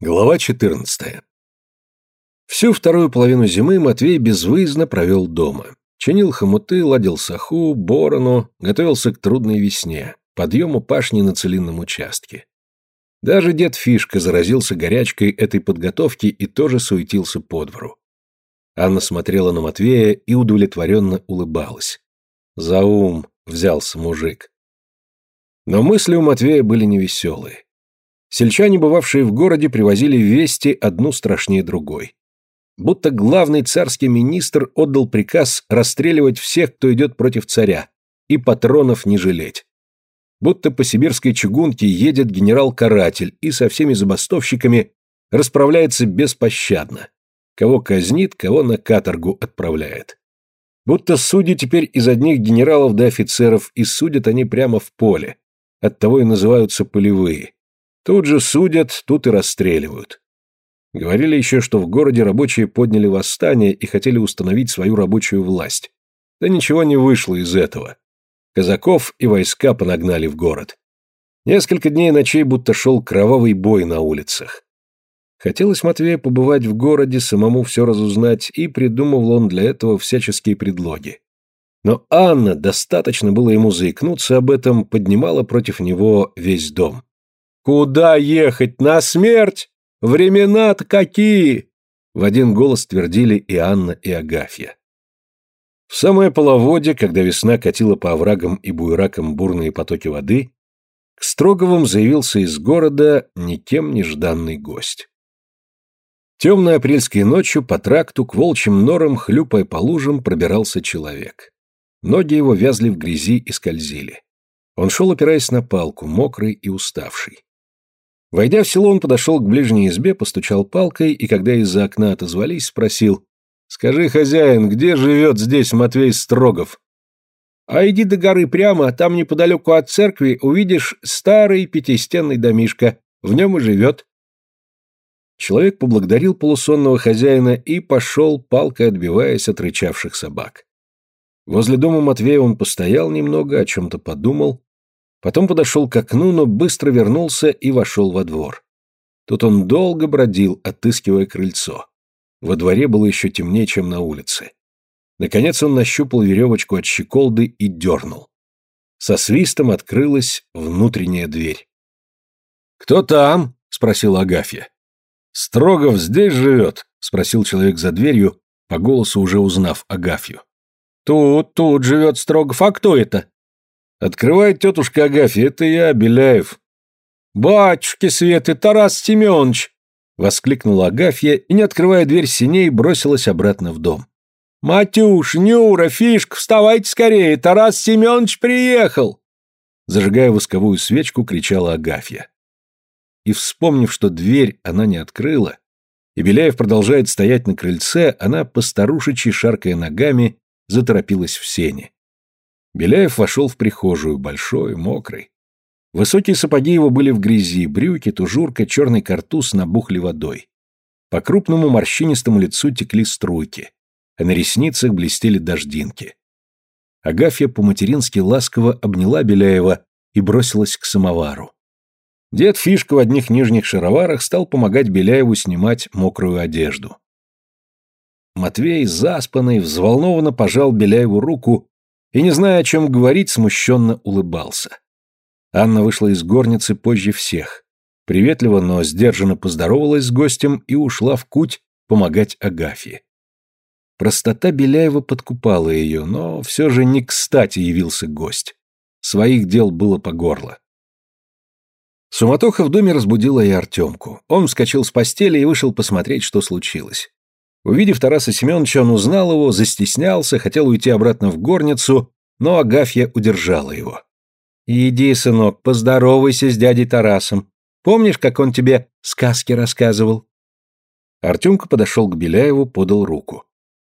Глава 14. Всю вторую половину зимы Матвей безвыездно провел дома. Чинил хомуты, ладил саху, борону, готовился к трудной весне, подъему пашни на целинном участке. Даже дед Фишка заразился горячкой этой подготовки и тоже суетился по двору. Анна смотрела на Матвея и удовлетворенно улыбалась. За ум взялся мужик. Но мысли у Матвея были невеселые. Сельчане, бывавшие в городе, привозили вести одну страшнее другой. Будто главный царский министр отдал приказ расстреливать всех, кто идет против царя, и патронов не жалеть. Будто по сибирской чугунке едет генерал-каратель и со всеми забастовщиками расправляется беспощадно. Кого казнит, кого на каторгу отправляет. Будто судьи теперь из одних генералов до офицеров, и судят они прямо в поле. Оттого и называются полевые. Тут же судят, тут и расстреливают. Говорили еще, что в городе рабочие подняли восстание и хотели установить свою рабочую власть. Да ничего не вышло из этого. Казаков и войска понагнали в город. Несколько дней и ночей будто шел кровавый бой на улицах. Хотелось Матвею побывать в городе, самому все разузнать, и придумывал он для этого всяческие предлоги. Но Анна, достаточно было ему заикнуться об этом, поднимала против него весь дом. «Куда ехать? На смерть? Времена-то какие!» В один голос твердили и Анна, и Агафья. В самое половодье, когда весна катила по оврагам и буеракам бурные потоки воды, к Строговым заявился из города никем нежданный гость. Темной апрельской ночью по тракту к волчьим норам, хлюпая по лужам, пробирался человек. Ноги его вязли в грязи и скользили. Он шел, опираясь на палку, мокрый и уставший. Войдя в село, он подошел к ближней избе, постучал палкой и, когда из-за окна отозвались, спросил «Скажи, хозяин, где живет здесь Матвей Строгов?» «А иди до горы прямо, там неподалеку от церкви увидишь старый пятистенный домишко, в нем и живет». Человек поблагодарил полусонного хозяина и пошел, палкой отбиваясь от рычавших собак. Возле дома Матвея он постоял немного, о чем-то подумал, Потом подошел к окну, но быстро вернулся и вошел во двор. Тут он долго бродил, отыскивая крыльцо. Во дворе было еще темнее, чем на улице. Наконец он нащупал веревочку от щеколды и дернул. Со свистом открылась внутренняя дверь. «Кто там?» — спросил Агафья. «Строгов здесь живет?» — спросил человек за дверью, по голосу уже узнав Агафью. «Тут, тут живет Строгов. А кто это?» «Открывает тетушка Агафья, это я, Беляев». «Батюшки Светы, Тарас Семенович!» — воскликнула Агафья и, не открывая дверь синей, бросилась обратно в дом. «Матюш, Нюра, Фишка, вставайте скорее, Тарас Семенович приехал!» Зажигая восковую свечку, кричала Агафья. И, вспомнив, что дверь она не открыла, и Беляев продолжает стоять на крыльце, она, постарушечьи шаркая ногами, заторопилась в сене. Беляев вошел в прихожую, большой, мокрый. Высокие сапоги его были в грязи, брюки, тужурка, черный картуз набухли водой. По крупному морщинистому лицу текли струйки, а на ресницах блестели дождинки. Агафья по-матерински ласково обняла Беляева и бросилась к самовару. Дед Фишка в одних нижних шароварах стал помогать Беляеву снимать мокрую одежду. Матвей, заспанный, взволнованно пожал Беляеву руку и, не зная, о чем говорить, смущенно улыбался. Анна вышла из горницы позже всех. Приветливо, но сдержанно поздоровалась с гостем и ушла в куть помогать Агафье. Простота Беляева подкупала ее, но все же не кстати явился гость. Своих дел было по горло. Суматоха в доме разбудила и Артемку. Он вскочил с постели и вышел посмотреть, что случилось. Увидев Тараса Семеновича, он узнал его, застеснялся, хотел уйти обратно в горницу, но Агафья удержала его. «Иди, сынок, поздоровайся с дядей Тарасом. Помнишь, как он тебе сказки рассказывал?» Артемка подошел к Беляеву, подал руку.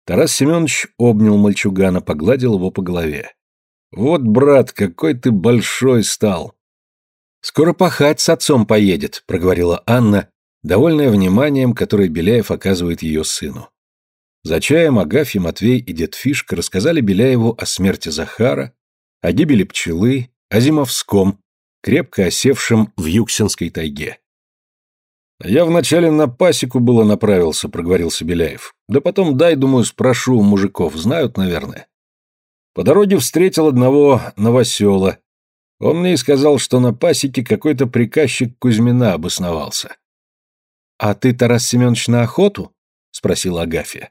Тарас Семенович обнял мальчугана, погладил его по голове. «Вот, брат, какой ты большой стал!» «Скоро пахать с отцом поедет», — проговорила Анна, довольная вниманием, которое Беляев оказывает ее сыну. За чаем Агафья, Матвей и дед Фишка рассказали Беляеву о смерти Захара, о гибели пчелы, о Зимовском, крепко осевшем в Юксинской тайге. «Я вначале на пасеку было направился», — проговорился Беляев. «Да потом дай, думаю, спрошу у мужиков, знают, наверное». По дороге встретил одного новосела. Он мне и сказал, что на пасеке какой-то приказчик Кузьмина обосновался. «А ты, Тарас Семенович, на охоту?» — спросила Агафья.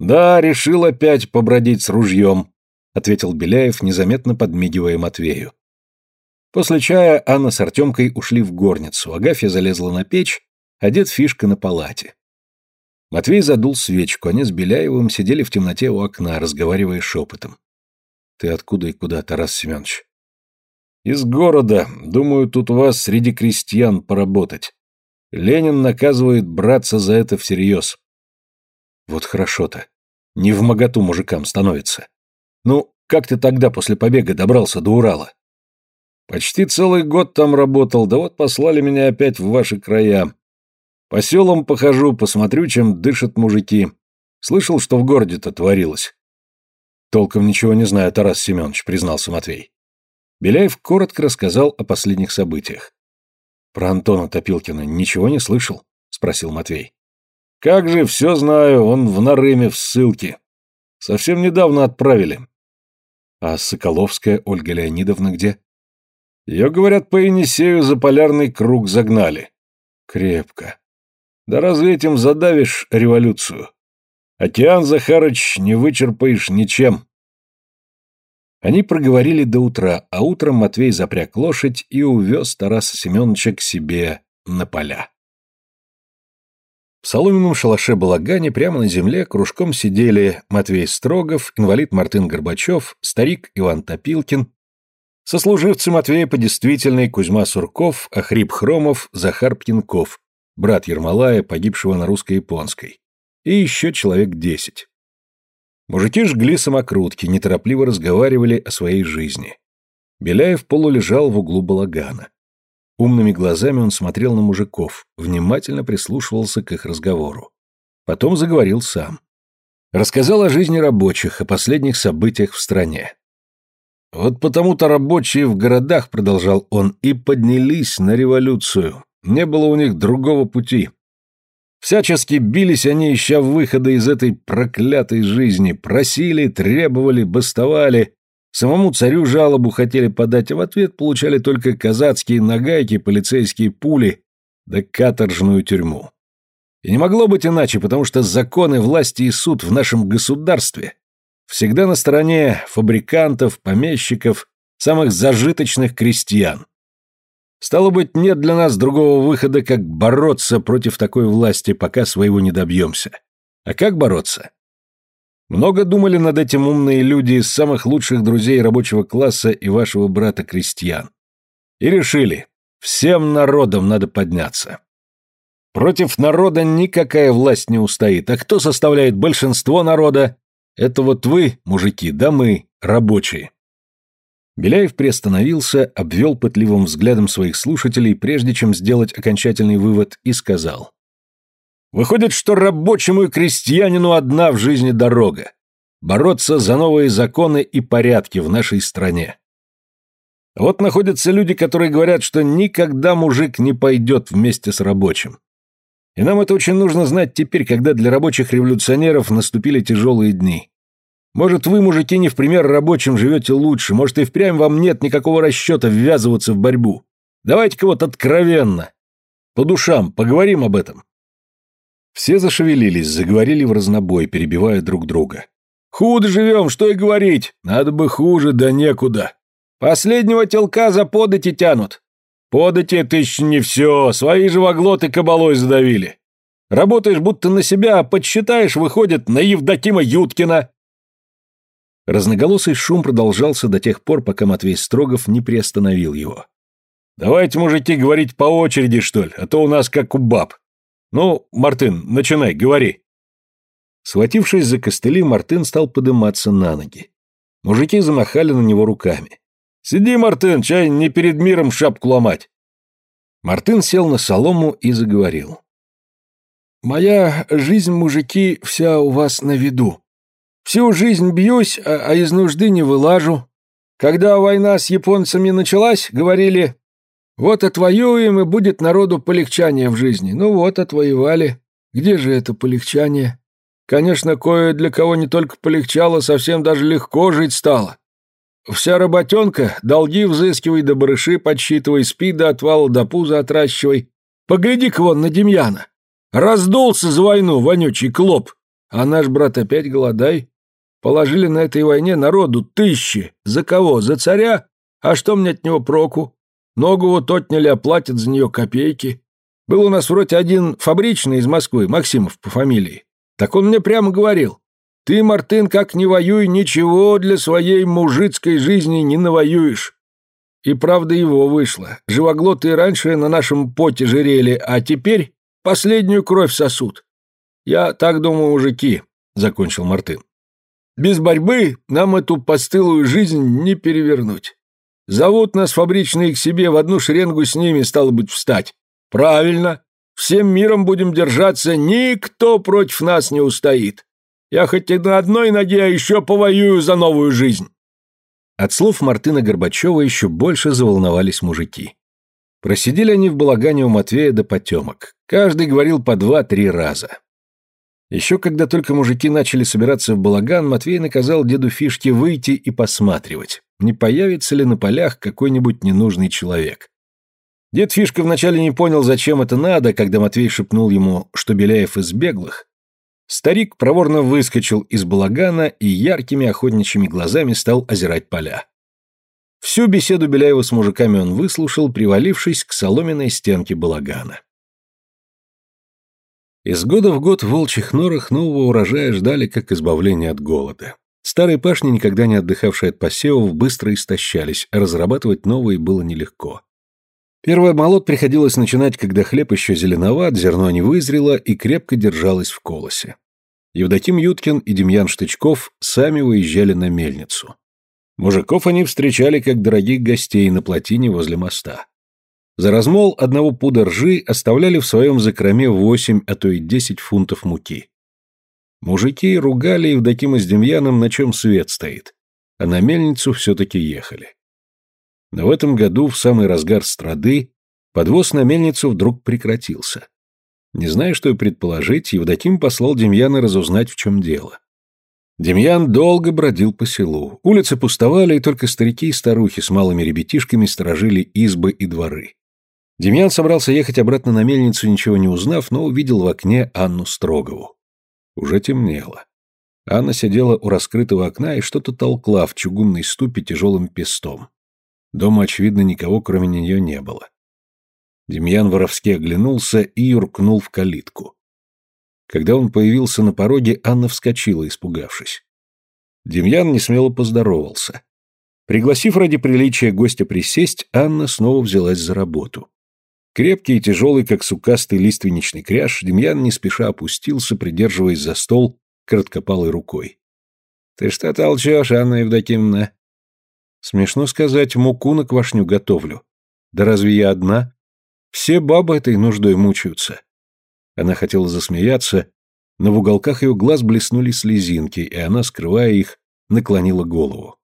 «Да, решил опять побродить с ружьем», — ответил Беляев, незаметно подмигивая Матвею. После чая Анна с Артемкой ушли в горницу, Агафья залезла на печь, а дед Фишка на палате. Матвей задул свечку, они с Беляевым сидели в темноте у окна, разговаривая шепотом. «Ты откуда и куда, Тарас Семенович?» «Из города. Думаю, тут у вас среди крестьян поработать. Ленин наказывает браться за это всерьез». «Вот хорошо-то. Не в моготу мужикам становится. Ну, как ты тогда после побега добрался до Урала?» Почти целый год там работал, да вот послали меня опять в ваши края. По селам похожу, посмотрю, чем дышат мужики. Слышал, что в городе-то творилось. Толком ничего не знаю, Тарас Семенович, признался Матвей. Беляев коротко рассказал о последних событиях. Про Антона Топилкина ничего не слышал? Спросил Матвей. Как же, все знаю, он в Нарыме в ссылке. Совсем недавно отправили. А Соколовская Ольга Леонидовна где? Ее, говорят, по Енисею за полярный круг загнали. Крепко. Да разве этим задавишь революцию? Океан, Захарыч, не вычерпаешь ничем. Они проговорили до утра, а утром Матвей запряг лошадь и увез Тараса Семеновича к себе на поля. В соломенном шалаше балагане прямо на земле кружком сидели Матвей Строгов, инвалид Мартын Горбачев, старик Иван Топилкин, Сослуживцы Матвея по действительной Кузьма Сурков, Ахрип Хромов, Захар Птенков, брат Ермолая, погибшего на русско-японской, и еще человек десять. Мужики жгли самокрутки, неторопливо разговаривали о своей жизни. Беляев полулежал в углу балагана. Умными глазами он смотрел на мужиков, внимательно прислушивался к их разговору. Потом заговорил сам. Рассказал о жизни рабочих, о последних событиях в стране. Вот потому-то рабочие в городах, продолжал он, и поднялись на революцию. Не было у них другого пути. Всячески бились они, ища выхода из этой проклятой жизни, просили, требовали, бастовали, самому царю жалобу хотели подать, а в ответ получали только казацкие нагайки, полицейские пули да каторжную тюрьму. И не могло быть иначе, потому что законы, власти и суд в нашем государстве всегда на стороне фабрикантов, помещиков, самых зажиточных крестьян. Стало быть, нет для нас другого выхода, как бороться против такой власти, пока своего не добьемся. А как бороться? Много думали над этим умные люди из самых лучших друзей рабочего класса и вашего брата-крестьян. И решили, всем народам надо подняться. Против народа никакая власть не устоит, а кто составляет большинство народа? Это вот вы, мужики, да мы, рабочие. Беляев приостановился, обвел пытливым взглядом своих слушателей, прежде чем сделать окончательный вывод, и сказал. «Выходит, что рабочему и крестьянину одна в жизни дорога – бороться за новые законы и порядки в нашей стране. Вот находятся люди, которые говорят, что никогда мужик не пойдет вместе с рабочим. И нам это очень нужно знать теперь, когда для рабочих революционеров наступили тяжелые дни. Может, вы, мужики, не в пример рабочим живете лучше, может, и впрямь вам нет никакого расчета ввязываться в борьбу. Давайте-ка вот откровенно. По душам, поговорим об этом. Все зашевелились, заговорили в разнобой, перебивая друг друга. Худо живем, что и говорить. Надо бы хуже, да некуда. Последнего телка за подати тянут. Подати еще не все, свои же воглоты кабалой задавили. Работаешь будто на себя, а подсчитаешь, выходит, на Евдокима Юткина. Разноголосый шум продолжался до тех пор, пока Матвей Строгов не приостановил его. «Давайте, мужики, говорить по очереди, что ли, а то у нас как у баб. Ну, Мартын, начинай, говори». Схватившись за костыли, Мартын стал подниматься на ноги. Мужики замахали на него руками. «Сиди, Мартын, чай не перед миром шапку ломать!» Мартын сел на солому и заговорил. «Моя жизнь, мужики, вся у вас на виду. Всю жизнь бьюсь, а, а из нужды не вылажу. Когда война с японцами началась, говорили, Вот отвоюем, и будет народу полегчание в жизни. Ну вот, отвоевали. Где же это полегчание? Конечно, кое для кого не только полегчало, совсем даже легко жить стало. Вся работенка, долги взыскивай, да барыши подсчитывай, спи до отвала, до пуза отращивай. Погляди-ка вон на Демьяна. Раздулся за войну, вонючий клоп. А наш брат опять голодай. Положили на этой войне народу тысячи. За кого? За царя? А что мне от него проку? Ногу вот отняли, а платят за нее копейки. Был у нас вроде один фабричный из Москвы, Максимов по фамилии. Так он мне прямо говорил. Ты, Мартын, как не воюй, ничего для своей мужицкой жизни не навоюешь. И правда его вышло. Живоглоты и раньше на нашем поте жирели, а теперь последнюю кровь сосут. Я так думаю, мужики, — закончил Мартын. Без борьбы нам эту постылую жизнь не перевернуть. Зовут нас фабричные к себе, в одну шеренгу с ними, стало быть, встать. Правильно. Всем миром будем держаться, никто против нас не устоит. Я хоть и на одной ноге, а еще повоюю за новую жизнь. От слов Мартына Горбачева еще больше заволновались мужики. Просидели они в балагане у Матвея до потемок. Каждый говорил по два-три раза. Еще когда только мужики начали собираться в балаган, Матвей наказал деду Фишке выйти и посматривать, не появится ли на полях какой-нибудь ненужный человек. Дед Фишка вначале не понял, зачем это надо, когда Матвей шепнул ему, что Беляев из беглых. Старик проворно выскочил из балагана и яркими охотничьими глазами стал озирать поля. Всю беседу Беляева с мужиками он выслушал, привалившись к соломенной стенке балагана. Из года в год в волчьих норах нового урожая ждали как избавления от голода. Старые пашни, никогда не отдыхавшие от посевов, быстро истощались, а разрабатывать новые было нелегко. Первый молот приходилось начинать, когда хлеб еще зеленоват, зерно не вызрело и крепко держалось в колосе. Евдоким Юткин и Демьян Штычков сами выезжали на мельницу. Мужиков они встречали как дорогих гостей на плотине возле моста. За размол одного пуда ржи оставляли в своем закроме восемь, а то и десять фунтов муки. Мужики ругали Евдокима с Демьяном, на чем свет стоит, а на мельницу все-таки ехали. Но в этом году, в самый разгар страды, подвоз на мельницу вдруг прекратился. Не зная, что и предположить, Евдоким послал Демьяна разузнать, в чем дело. Демьян долго бродил по селу. Улицы пустовали, и только старики и старухи с малыми ребятишками сторожили избы и дворы. Демьян собрался ехать обратно на мельницу, ничего не узнав, но увидел в окне Анну Строгову. Уже темнело. Анна сидела у раскрытого окна и что-то толкла в чугунной ступе тяжелым пестом. Дома, очевидно, никого, кроме нее, не было. Демьян воровски оглянулся и юркнул в калитку. Когда он появился на пороге, Анна вскочила, испугавшись. Демьян несмело поздоровался. Пригласив ради приличия гостя присесть, Анна снова взялась за работу. Крепкий и тяжелый, как сукастый лиственничный кряж, Демьян не спеша опустился, придерживаясь за стол короткопалой рукой. «Ты что толчешь, Анна Евдокимовна?» «Смешно сказать, муку на квашню готовлю. Да разве я одна? Все бабы этой нуждой мучаются». Она хотела засмеяться, но в уголках ее глаз блеснули слезинки, и она, скрывая их, наклонила голову.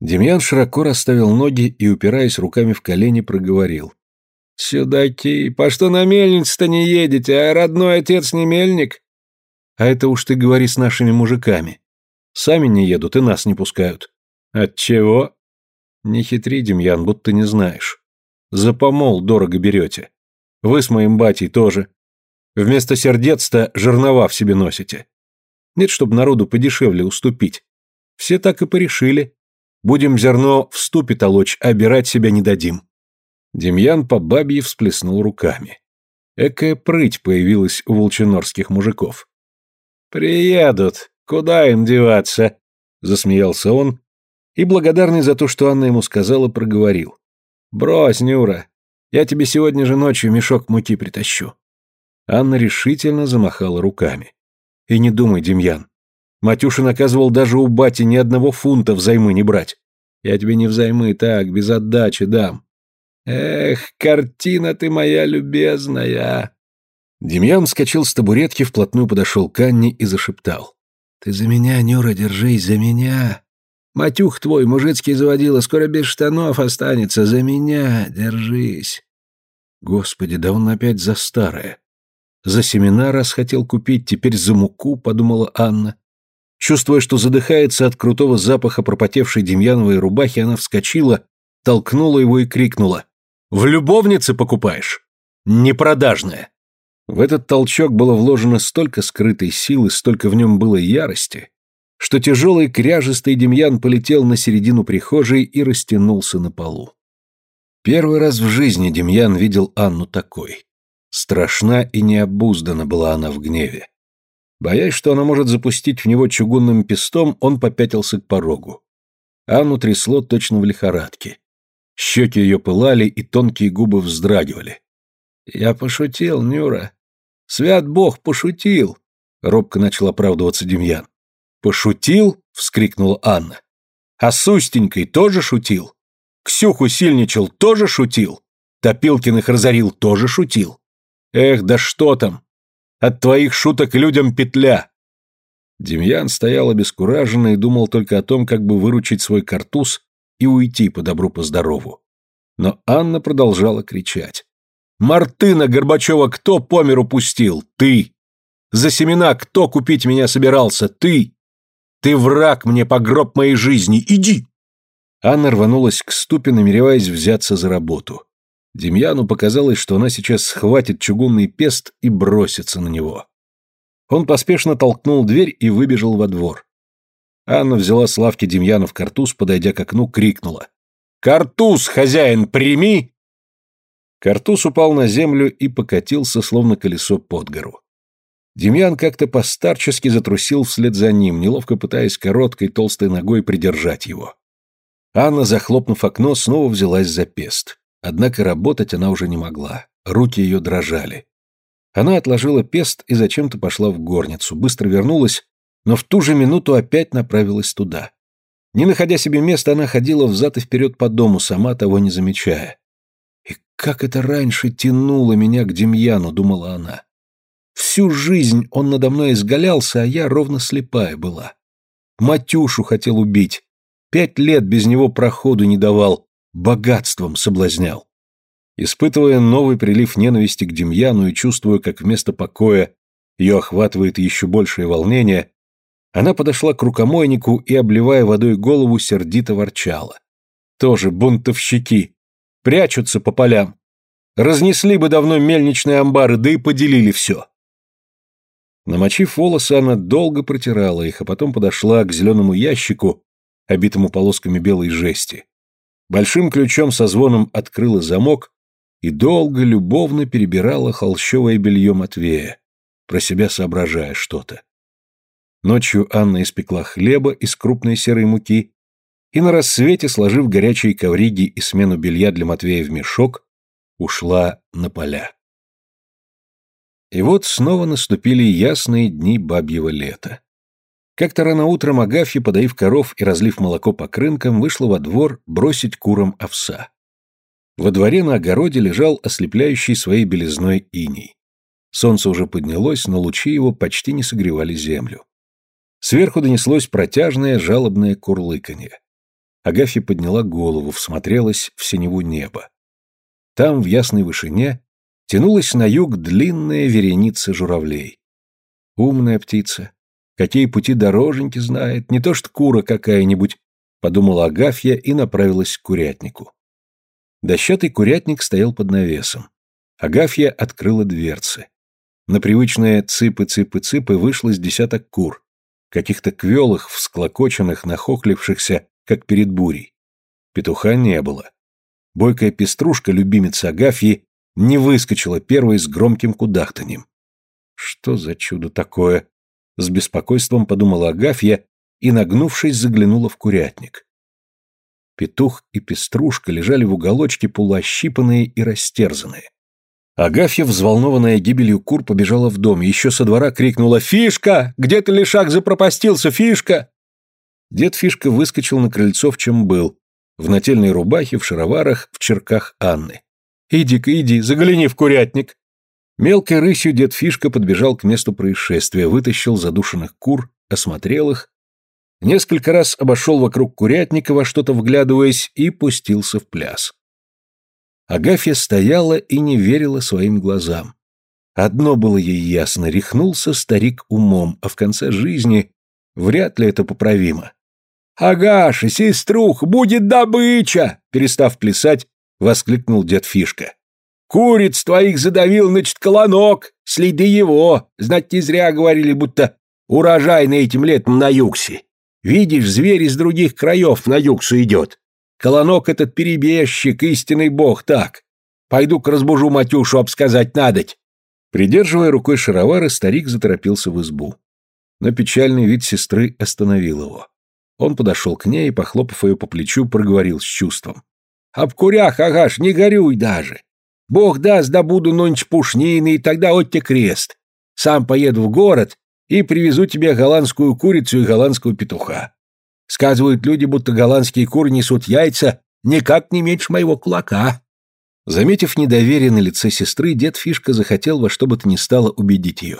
Демьян широко расставил ноги и, упираясь руками в колени, проговорил. «Сюдаки, по что на мельницу-то не едете, а родной отец не мельник?» «А это уж ты говори с нашими мужиками. Сами не едут и нас не пускают». «Отчего?» «Не хитри, Демьян, будто не знаешь. За помол дорого берете. Вы с моим батей тоже. Вместо сердец-то жернова в себе носите. Нет, чтобы народу подешевле уступить. Все так и порешили. Будем зерно в ступе толочь, а обирать себя не дадим». Демьян по бабье всплеснул руками. Экая прыть появилась у волчинорских мужиков. «Приедут. Куда им деваться?» — засмеялся он и, благодарный за то, что Анна ему сказала, проговорил. «Брось, Нюра, я тебе сегодня же ночью мешок муки притащу». Анна решительно замахала руками. «И не думай, Демьян. Матюша наказывал даже у бати ни одного фунта взаймы не брать. Я тебе не взаймы, так, без отдачи дам. Эх, картина ты моя любезная. Демьян вскочил с табуретки, вплотную подошел к Анне и зашептал. Ты за меня, Нюра, держись, за меня. Матюх твой, мужицкий заводила, скоро без штанов останется. За меня держись. Господи, да он опять за старое. За семена раз хотел купить, теперь за муку, подумала Анна. Чувствуя, что задыхается от крутого запаха пропотевшей демьяновой рубахи, она вскочила, толкнула его и крикнула. «В любовнице покупаешь? Непродажная!» В этот толчок было вложено столько скрытой силы, столько в нем было ярости, что тяжелый кряжистый Демьян полетел на середину прихожей и растянулся на полу. Первый раз в жизни Демьян видел Анну такой. Страшна и необуздана была она в гневе. Боясь, что она может запустить в него чугунным пестом, он попятился к порогу. Анну трясло точно в лихорадке. Щеки ее пылали, и тонкие губы вздрагивали. «Я пошутил, Нюра. Свят Бог, пошутил!» Робко начал оправдываться Демьян. «Пошутил?» — вскрикнула Анна. «А с тоже шутил? Ксюху сильничал, тоже шутил? Топилкиных разорил, тоже шутил? Эх, да что там! От твоих шуток людям петля!» Демьян стоял обескураженно и думал только о том, как бы выручить свой картуз и уйти по добру по здорову. Но Анна продолжала кричать. «Мартына Горбачева кто по миру пустил? Ты! За семена кто купить меня собирался? Ты! Ты враг мне по гроб моей жизни! Иди!» Анна рванулась к ступе, намереваясь взяться за работу. Демьяну показалось, что она сейчас схватит чугунный пест и бросится на него. Он поспешно толкнул дверь и выбежал во двор. Анна взяла с лавки Демьянов картуз, подойдя к окну, крикнула. «Картуз, хозяин, прими!» Картуз упал на землю и покатился, словно колесо под гору. Демьян как-то постарчески затрусил вслед за ним, неловко пытаясь короткой толстой ногой придержать его. Анна, захлопнув окно, снова взялась за пест. Однако работать она уже не могла. Руки ее дрожали. Она отложила пест и зачем-то пошла в горницу, быстро вернулась, но в ту же минуту опять направилась туда. Не находя себе места, она ходила взад и вперед по дому, сама того не замечая. «И как это раньше тянуло меня к Демьяну», — думала она. «Всю жизнь он надо мной изгалялся, а я ровно слепая была. Матюшу хотел убить. Пять лет без него проходу не давал, богатством соблазнял. Испытывая новый прилив ненависти к Демьяну и чувствуя, как вместо покоя ее охватывает еще большее волнение, она подошла к рукомойнику и, обливая водой голову, сердито ворчала. Тоже бунтовщики. Прячутся по полям. Разнесли бы давно мельничные амбары, да и поделили все. Намочив волосы, она долго протирала их, а потом подошла к зеленому ящику, обитому полосками белой жести. Большим ключом со звоном открыла замок и долго любовно перебирала холщовое белье Матвея, про себя соображая что-то. Ночью Анна испекла хлеба из крупной серой муки и на рассвете, сложив горячие ковриги и смену белья для Матвея в мешок, ушла на поля. И вот снова наступили ясные дни бабьего лета. Как-то рано утром Агафья, подоив коров и разлив молоко по крынкам, вышла во двор бросить курам овса. Во дворе на огороде лежал ослепляющий своей белизной иней. Солнце уже поднялось, но лучи его почти не согревали землю. Сверху донеслось протяжное жалобное курлыканье. Агафья подняла голову, всмотрелась в синеву неба. Там, в ясной вышине, тянулась на юг длинная вереница журавлей. Умная птица, Какие пути дороженьки знает, не то что кура какая-нибудь, подумала Агафья и направилась к курятнику. Дощатый курятник стоял под навесом. Агафья открыла дверцы. На привычные цыпы-цыпы-цыпы вышло с десяток кур, каких-то квелых, всклокоченных, нахохлившихся, как перед бурей. Петуха не было. Бойкая пеструшка, любимица Агафьи, не выскочила первой с громким кудахтаньем. Что за чудо такое? С беспокойством подумала Агафья и, нагнувшись, заглянула в курятник. Петух и пеструшка лежали в уголочке полуощипанные и растерзанные. Агафья, взволнованная гибелью кур, побежала в дом, еще со двора крикнула «Фишка! Где ты, лишак, запропастился, Фишка?» Дед Фишка выскочил на крыльцо, в чем был, в нательной рубахе, в шароварах, в черках Анны. «Иди-ка, иди, загляни в курятник!» Мелкой рысью дед Фишка подбежал к месту происшествия, вытащил задушенных кур, осмотрел их Несколько раз обошел вокруг курятника, во что-то вглядываясь, и пустился в пляс. Агафья стояла и не верила своим глазам. Одно было ей ясно, рехнулся старик умом, а в конце жизни вряд ли это поправимо. «Агаша, сеструх, будет добыча!» Перестав плясать, воскликнул дед Фишка. «Куриц твоих задавил, значит, колонок, следы его. Знать не зря говорили, будто урожай на этим летом на юксе. Видишь, зверь из других краев на юксу идет. Колонок этот перебежчик, истинный бог, так. Пойду-ка разбужу Матюшу, обсказать надоть. Придерживая рукой шаровары, старик заторопился в избу. Но печальный вид сестры остановил его. Он подошел к ней и, похлопав ее по плечу, проговорил с чувством. «Об курях, агаш, не горюй даже. Бог даст, добуду нонч пушнины, и тогда отте крест. Сам поеду в город и привезу тебе голландскую курицу и голландского петуха. Сказывают люди, будто голландские куры несут яйца никак не меньше моего кулака. Заметив недоверие на лице сестры, дед Фишка захотел во что бы то ни стало убедить ее.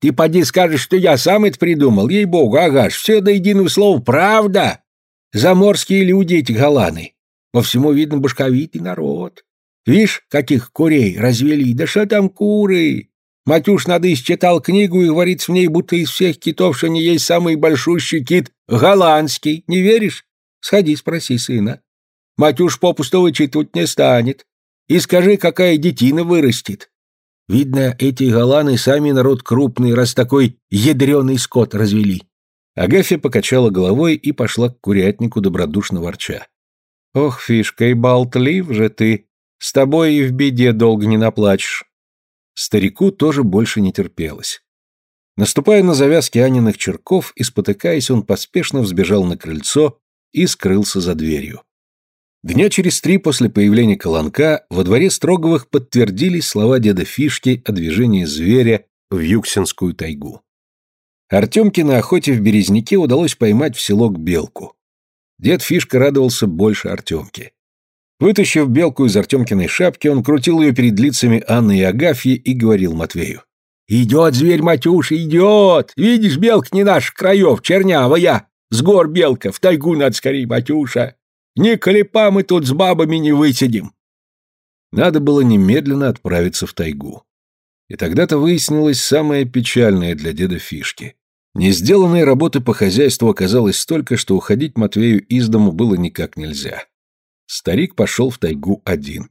«Ты поди скажешь, что я сам это придумал, ей-богу, агаш, все до единого слова правда. Заморские люди эти голланы. По всему видно башковитый народ. Видишь, каких курей развели, да что там куры? Матюш надо исчитал книгу и говорит в ней, будто из всех китов, что не есть самый большущий кит голландский. Не веришь? Сходи, спроси сына. Матюш попусту вычитывать не станет и скажи, какая детина вырастет. Видно, эти голланы сами народ крупный, раз такой ядреный скот развели. Агафья покачала головой и пошла к курятнику, добродушно ворча. «Ох, фишка, и болтлив же ты! С тобой и в беде долго не наплачешь!» Старику тоже больше не терпелось. Наступая на завязки Аниных черков и спотыкаясь, он поспешно взбежал на крыльцо и скрылся за дверью. Дня через три после появления Колонка во дворе Строговых подтвердились слова деда Фишки о движении зверя в Юксинскую тайгу. Артемке на охоте в Березняке удалось поймать в селок белку. Дед Фишка радовался больше Артемки. Вытащив белку из Артемкиной шапки, он крутил ее перед лицами Анны и Агафьи и говорил Матвею. «Идет зверь, Матюша, идет! Видишь, белка не наш краев, чернявая! С гор белка, в тайгу надо скорее, Матюша!» Ни колепа мы тут с бабами не высидим. Надо было немедленно отправиться в тайгу. И тогда-то выяснилось самое печальное для деда фишки. Не сделанной работы по хозяйству оказалось столько, что уходить Матвею из дому было никак нельзя. Старик пошел в тайгу один.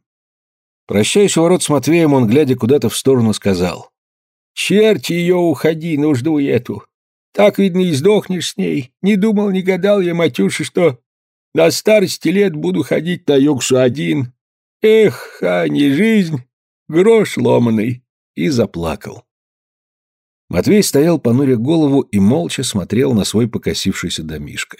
Прощаясь у ворот с Матвеем, он, глядя куда-то в сторону, сказал. «Черти ее, уходи, нужду эту. Так, видно, и сдохнешь с ней. Не думал, не гадал я, Матюша, что до старости лет буду ходить на югсу один. Эх, а не жизнь, грош ломаный. И заплакал. Матвей стоял, понуря голову, и молча смотрел на свой покосившийся домишко.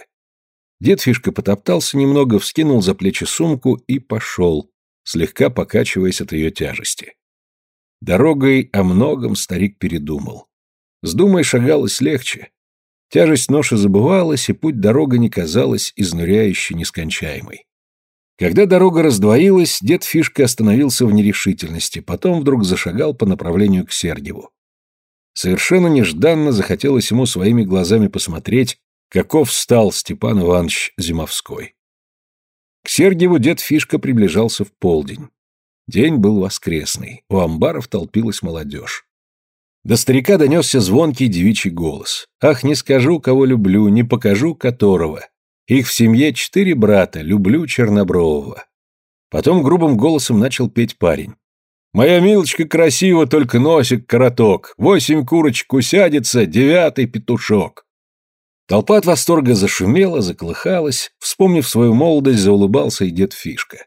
Дед Фишка потоптался немного, вскинул за плечи сумку и пошел, слегка покачиваясь от ее тяжести. Дорогой о многом старик передумал. С думой шагалось легче. Тяжесть ноши забывалась, и путь дорога не казалась изнуряюще нескончаемой. Когда дорога раздвоилась, дед Фишка остановился в нерешительности, потом вдруг зашагал по направлению к Сергиеву. Совершенно нежданно захотелось ему своими глазами посмотреть, каков стал Степан Иванович Зимовской. К Сергиеву дед Фишка приближался в полдень. День был воскресный, у амбаров толпилась молодежь. До старика донесся звонкий девичий голос. «Ах, не скажу, кого люблю, не покажу которого. Их в семье четыре брата, люблю Чернобрового». Потом грубым голосом начал петь парень. «Моя милочка красива, только носик короток. Восемь курочек усядется, девятый петушок». Толпа от восторга зашумела, заколыхалась. Вспомнив свою молодость, заулыбался и дед Фишка.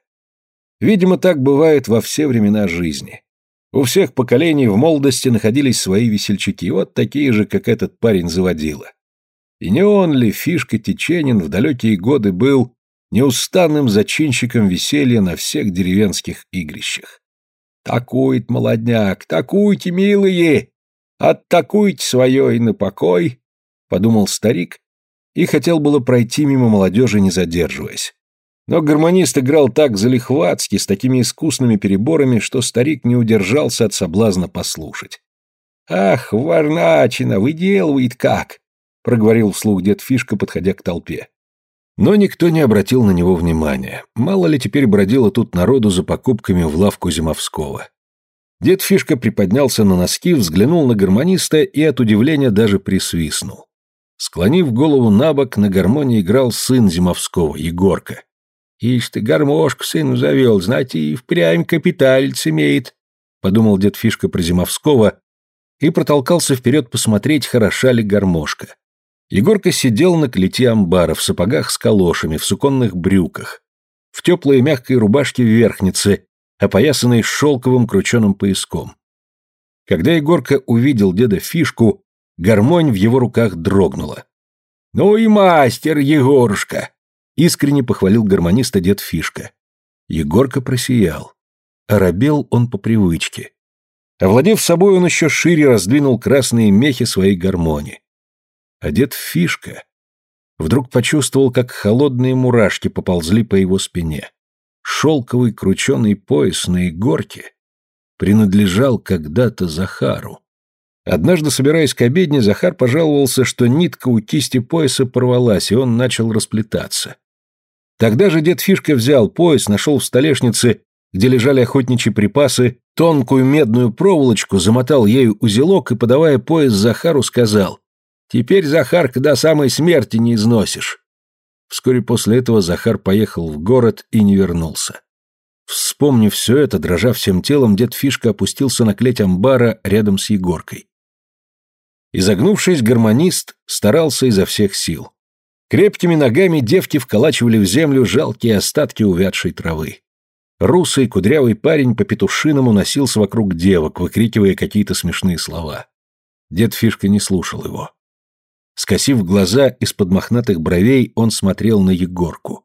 Видимо, так бывает во все времена жизни. У всех поколений в молодости находились свои весельчаки, вот такие же, как этот парень заводила. И не он ли, Фишка Теченин, в далекие годы был неустанным зачинщиком веселья на всех деревенских игрищах? Такует молодняк, такуйте, милые! Оттакуйте свое и на покой, — подумал старик, и хотел было пройти мимо молодежи, не задерживаясь. Но гармонист играл так залихватски, с такими искусными переборами, что старик не удержался от соблазна послушать. «Ах, Варначина, выделывает как! проговорил вслух дед Фишка, подходя к толпе. Но никто не обратил на него внимания. Мало ли теперь бродило тут народу за покупками в лавку Зимовского. Дед Фишка приподнялся на носки, взглянул на гармониста и от удивления даже присвистнул. Склонив голову на бок, на гармонии играл сын Зимовского, Егорка. «Ишь ты, гармошку сыну завел, знаете, и впрямь капиталец имеет», — подумал дед Фишка про Зимовского и протолкался вперед посмотреть, хороша ли гармошка. Егорка сидел на клете амбара в сапогах с калошами, в суконных брюках, в теплой мягкой рубашке верхницы, опоясанной шелковым крученым пояском. Когда Егорка увидел деда Фишку, гармонь в его руках дрогнула. «Ну и мастер, Егорушка!» — искренне похвалил гармониста дед Фишка. Егорка просиял. Оробел он по привычке. Овладев собой, он еще шире раздвинул красные мехи своей гармонии одет в фишка, вдруг почувствовал, как холодные мурашки поползли по его спине. Шелковый крученый пояс на игорке принадлежал когда-то Захару. Однажды, собираясь к обедне, Захар пожаловался, что нитка у кисти пояса порвалась, и он начал расплетаться. Тогда же дед Фишка взял пояс, нашел в столешнице, где лежали охотничьи припасы, тонкую медную проволочку, замотал ею узелок и, подавая пояс Захару, сказал Теперь, Захарка, до самой смерти не износишь. Вскоре после этого Захар поехал в город и не вернулся. Вспомнив все это, дрожа всем телом, дед Фишка опустился на клеть амбара рядом с Егоркой. Изогнувшись, гармонист старался изо всех сил. Крепкими ногами девки вколачивали в землю жалкие остатки увядшей травы. Русый кудрявый парень по петушиному носился вокруг девок, выкрикивая какие-то смешные слова. Дед Фишка не слушал его. Скосив глаза из-под мохнатых бровей, он смотрел на Егорку.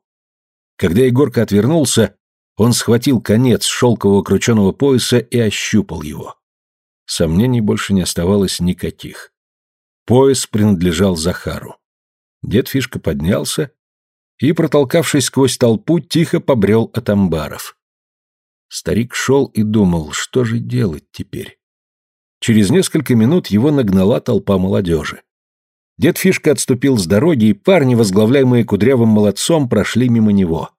Когда Егорка отвернулся, он схватил конец шелкового крученого пояса и ощупал его. Сомнений больше не оставалось никаких. Пояс принадлежал Захару. Дед Фишка поднялся и, протолкавшись сквозь толпу, тихо побрел от амбаров. Старик шел и думал, что же делать теперь. Через несколько минут его нагнала толпа молодежи. Дед Фишка отступил с дороги, и парни, возглавляемые кудрявым молодцом, прошли мимо него.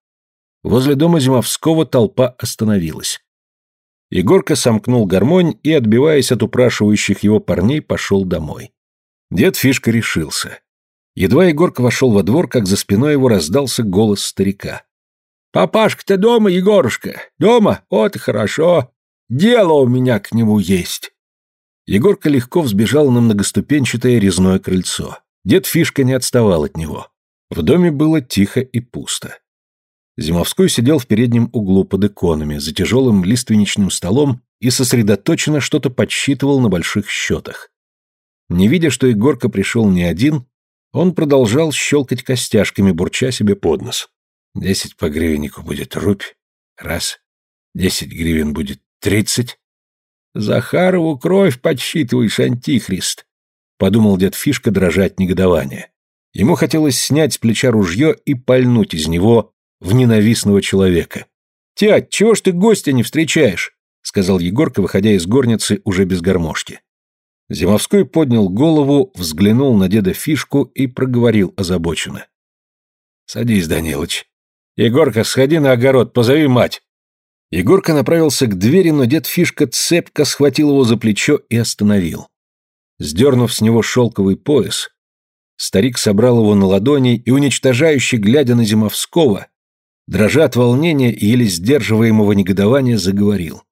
Возле дома Зимовского толпа остановилась. Егорка сомкнул гармонь и, отбиваясь от упрашивающих его парней, пошел домой. Дед Фишка решился. Едва Егорка вошел во двор, как за спиной его раздался голос старика. «Папашка-то дома, Егорушка? Дома? Вот и хорошо. Дело у меня к нему есть». Егорка легко взбежал на многоступенчатое резное крыльцо. Дед Фишка не отставал от него. В доме было тихо и пусто. Зимовской сидел в переднем углу под иконами, за тяжелым лиственничным столом и сосредоточенно что-то подсчитывал на больших счетах. Не видя, что Егорка пришел не один, он продолжал щелкать костяшками, бурча себе под нос. «Десять по гривеннику будет рубь. Раз. Десять гривен будет тридцать. Захарову кровь подсчитываешь, антихрист, подумал дед Фишка дрожать негодование. Ему хотелось снять с плеча ружье и пальнуть из него в ненавистного человека. «Тять, чего ж ты гостя не встречаешь?» — сказал Егорка, выходя из горницы уже без гармошки. Зимовской поднял голову, взглянул на деда Фишку и проговорил озабоченно. «Садись, Данилыч. Егорка, сходи на огород, позови мать. Егорка направился к двери, но дед Фишка цепко схватил его за плечо и остановил. Сдернув с него шелковый пояс, старик собрал его на ладони и, уничтожающе глядя на Зимовского, дрожа от волнения и еле сдерживаемого негодования, заговорил.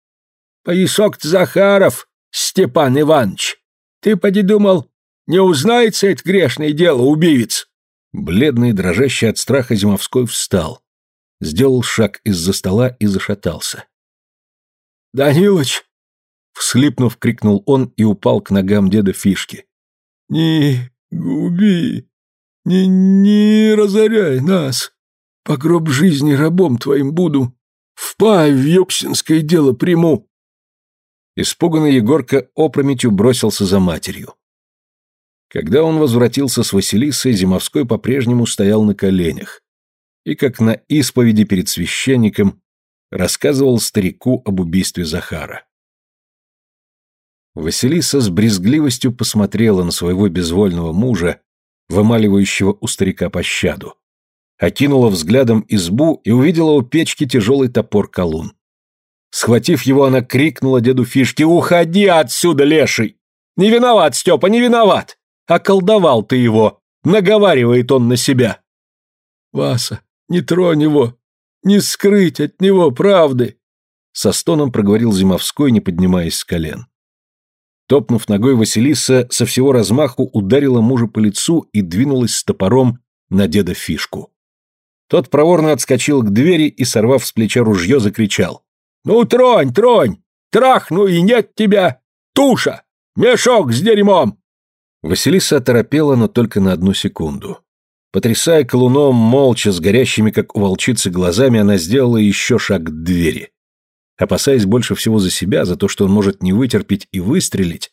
«Поясок-то Захаров, Степан Иванович! Ты поди думал, не узнается это грешное дело, убивец!» Бледный, дрожащий от страха Зимовской встал сделал шаг из-за стола и зашатался. «Данилыч!» — всхлипнув, крикнул он и упал к ногам деда Фишки. «Не губи, не, не разоряй нас. По гроб жизни рабом твоим буду. В пай в дело приму». Испуганный Егорка опрометью бросился за матерью. Когда он возвратился с Василисой, Зимовской по-прежнему стоял на коленях и, как на исповеди перед священником, рассказывал старику об убийстве Захара. Василиса с брезгливостью посмотрела на своего безвольного мужа, вымаливающего у старика пощаду. Окинула взглядом избу и увидела у печки тяжелый топор колун. Схватив его, она крикнула деду Фишке «Уходи отсюда, леший! Не виноват, Степа, не виноват! Околдовал ты его! Наговаривает он на себя!» «Васа, не тронь его! Не скрыть от него правды!» Со стоном проговорил Зимовской, не поднимаясь с колен. Топнув ногой, Василиса со всего размаху ударила мужа по лицу и двинулась с топором на деда Фишку. Тот проворно отскочил к двери и, сорвав с плеча ружье, закричал. «Ну, тронь, тронь! Трахну и нет тебя! Туша! Мешок с дерьмом!» Василиса оторопела, но только на одну секунду. Потрясая колуном, молча, с горящими, как у волчицы, глазами, она сделала еще шаг к двери. Опасаясь больше всего за себя, за то, что он может не вытерпеть и выстрелить,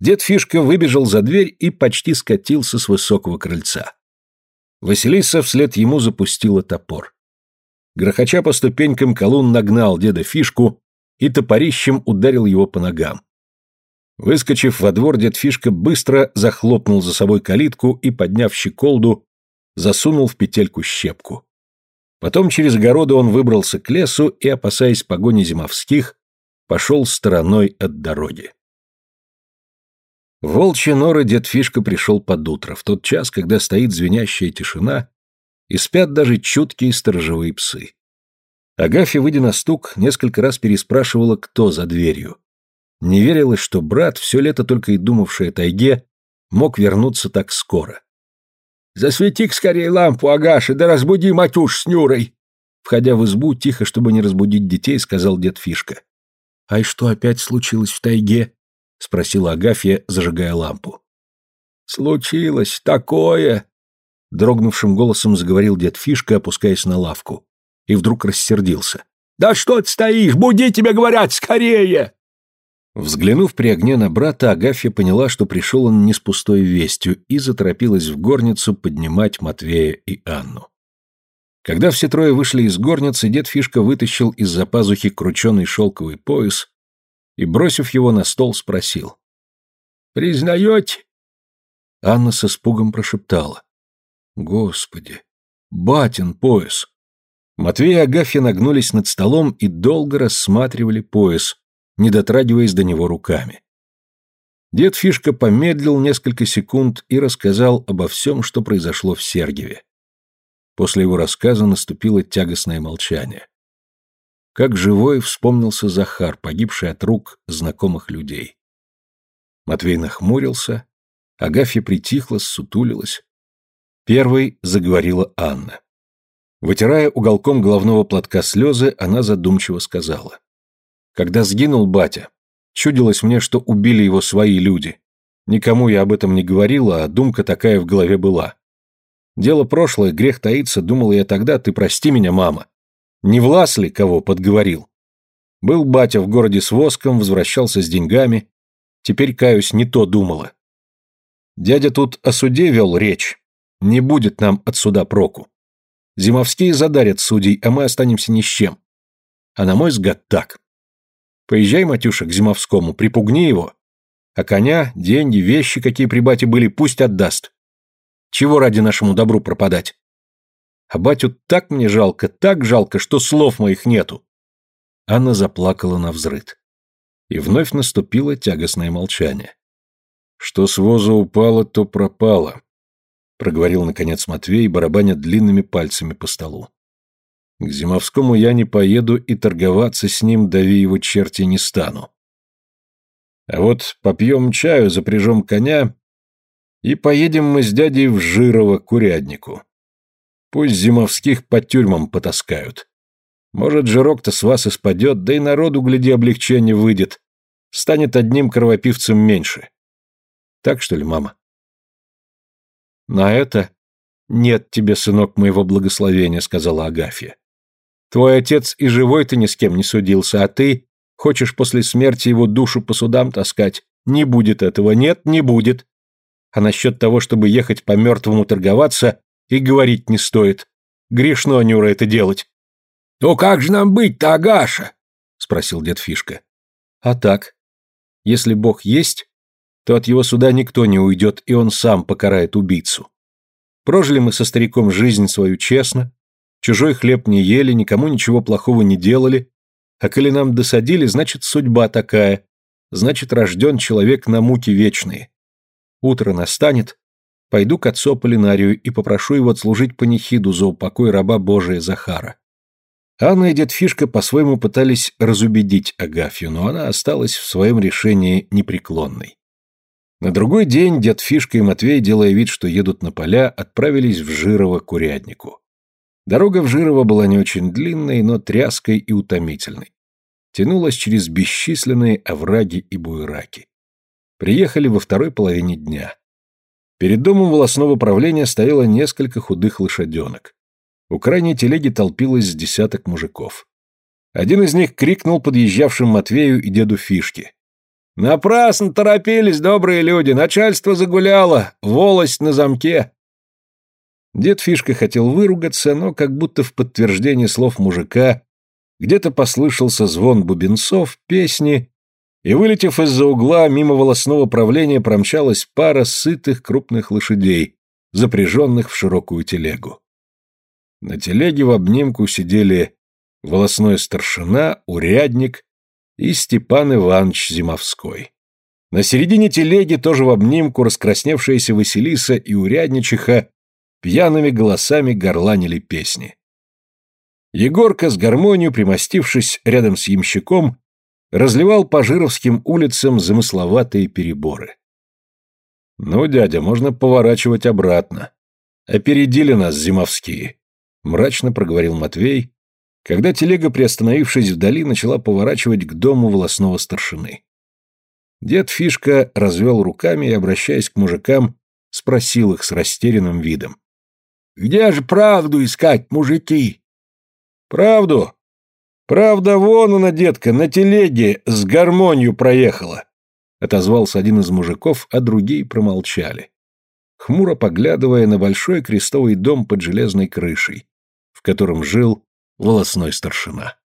дед Фишка выбежал за дверь и почти скатился с высокого крыльца. Василиса вслед ему запустила топор. Грохоча по ступенькам, колун нагнал деда Фишку и топорищем ударил его по ногам. Выскочив во двор, дед Фишка быстро захлопнул за собой калитку и, подняв щеколду, засунул в петельку щепку. Потом через огороды он выбрался к лесу и, опасаясь погони зимовских, пошел стороной от дороги. В волчьи норы дед Фишка пришел под утро, в тот час, когда стоит звенящая тишина, и спят даже чуткие сторожевые псы. Агафья, выйдя на стук, несколько раз переспрашивала, кто за дверью. Не верилось, что брат, все лето только и думавший о тайге, мог вернуться так скоро. засвети скорее лампу, Агаша, да разбуди Матюш с Нюрой!» Входя в избу, тихо, чтобы не разбудить детей, сказал дед Фишка. «А и что опять случилось в тайге?» — спросила Агафья, зажигая лампу. «Случилось такое!» Дрогнувшим голосом заговорил дед Фишка, опускаясь на лавку. И вдруг рассердился. «Да что ты стоишь? Буди тебе, говорят, скорее!» Взглянув при огне на брата, Агафья поняла, что пришел он не с пустой вестью, и заторопилась в горницу поднимать Матвея и Анну. Когда все трое вышли из горницы, дед Фишка вытащил из-за пазухи крученый шелковый пояс и, бросив его на стол, спросил. «Признаете?» Анна с испугом прошептала. «Господи! Батин пояс!» Матвей и Агафья нагнулись над столом и долго рассматривали пояс, не дотрагиваясь до него руками. Дед Фишка помедлил несколько секунд и рассказал обо всем, что произошло в Сергиеве. После его рассказа наступило тягостное молчание. Как живой вспомнился Захар, погибший от рук знакомых людей. Матвей нахмурился, Агафья притихла, сутулилась. Первой заговорила Анна. Вытирая уголком головного платка слезы, она задумчиво сказала. «Когда сгинул батя, чудилось мне, что убили его свои люди. Никому я об этом не говорила, а думка такая в голове была. Дело прошлое, грех таится, думала я тогда, ты прости меня, мама. Не влас ли кого подговорил? Был батя в городе с воском, возвращался с деньгами. Теперь, каюсь, не то думала. Дядя тут о суде вел речь. Не будет нам от суда проку. Зимовские задарят судей, а мы останемся ни с чем. А на мой взгляд так. Поезжай, Матюша, к Зимовскому, припугни его. А коня, деньги, вещи, какие при бате были, пусть отдаст. Чего ради нашему добру пропадать? А батю так мне жалко, так жалко, что слов моих нету. Анна заплакала на взрыд. И вновь наступило тягостное молчание. Что с воза упало, то пропало, проговорил наконец Матвей, барабаня длинными пальцами по столу. К Зимовскому я не поеду и торговаться с ним, дави его черти, не стану. А вот попьем чаю, запряжем коня, и поедем мы с дядей в Жирово к уряднику. Пусть зимовских по тюрьмам потаскают. Может, жирок-то с вас испадет, да и народу, гляди, облегчение выйдет. Станет одним кровопивцем меньше. Так что ли, мама? На это нет тебе, сынок, моего благословения, сказала Агафья. Твой отец и живой-то ни с кем не судился, а ты хочешь после смерти его душу по судам таскать. Не будет этого, нет, не будет. А насчет того, чтобы ехать по мертвому торговаться, и говорить не стоит. Грешно, Нюра, это делать. «Ну как же нам быть-то, Агаша?» — спросил дед Фишка. «А так, если Бог есть, то от его суда никто не уйдет, и он сам покарает убийцу. Прожили мы со стариком жизнь свою честно, чужой хлеб не ели, никому ничего плохого не делали, а коли нам досадили, значит, судьба такая, значит, рожден человек на муки вечные. Утро настанет, пойду к отцу Полинарию и попрошу его отслужить панихиду за упокой раба Божия Захара. Анна и дед Фишка по-своему пытались разубедить Агафью, но она осталась в своем решении непреклонной. На другой день дед Фишка и Матвей, делая вид, что едут на поля, отправились в Жирово к уряднику. Дорога в Жирово была не очень длинной, но тряской и утомительной. Тянулась через бесчисленные овраги и буераки. Приехали во второй половине дня. Перед домом волосного правления стояло несколько худых лошаденок. У крайней телеги толпилось с десяток мужиков. Один из них крикнул подъезжавшим Матвею и деду Фишке. «Напрасно торопились, добрые люди, начальство загуляло, волость на замке». Дед Фишка хотел выругаться, но как будто в подтверждение слов мужика где-то послышался звон бубенцов, песни, и, вылетев из-за угла, мимо волосного правления промчалась пара сытых крупных лошадей, запряженных в широкую телегу. На телеге в обнимку сидели волосной старшина, урядник и Степан Иванович Зимовской. На середине телеги тоже в обнимку раскрасневшаяся Василиса и урядничиха пьяными голосами горланили песни. Егорка с гармонию, примостившись рядом с ямщиком, разливал по жировским улицам замысловатые переборы. «Ну, дядя, можно поворачивать обратно. Опередили нас зимовские мрачно проговорил Матвей, когда телега, приостановившись вдали, начала поворачивать к дому волосного старшины. Дед Фишка развел руками и, обращаясь к мужикам, спросил их с растерянным видом. «Где же правду искать, мужики?» «Правду? Правда вон она, детка, на телеге с гармонью проехала», отозвался один из мужиков, а другие промолчали, хмуро поглядывая на большой крестовый дом под железной крышей, котором жил волосной старшина.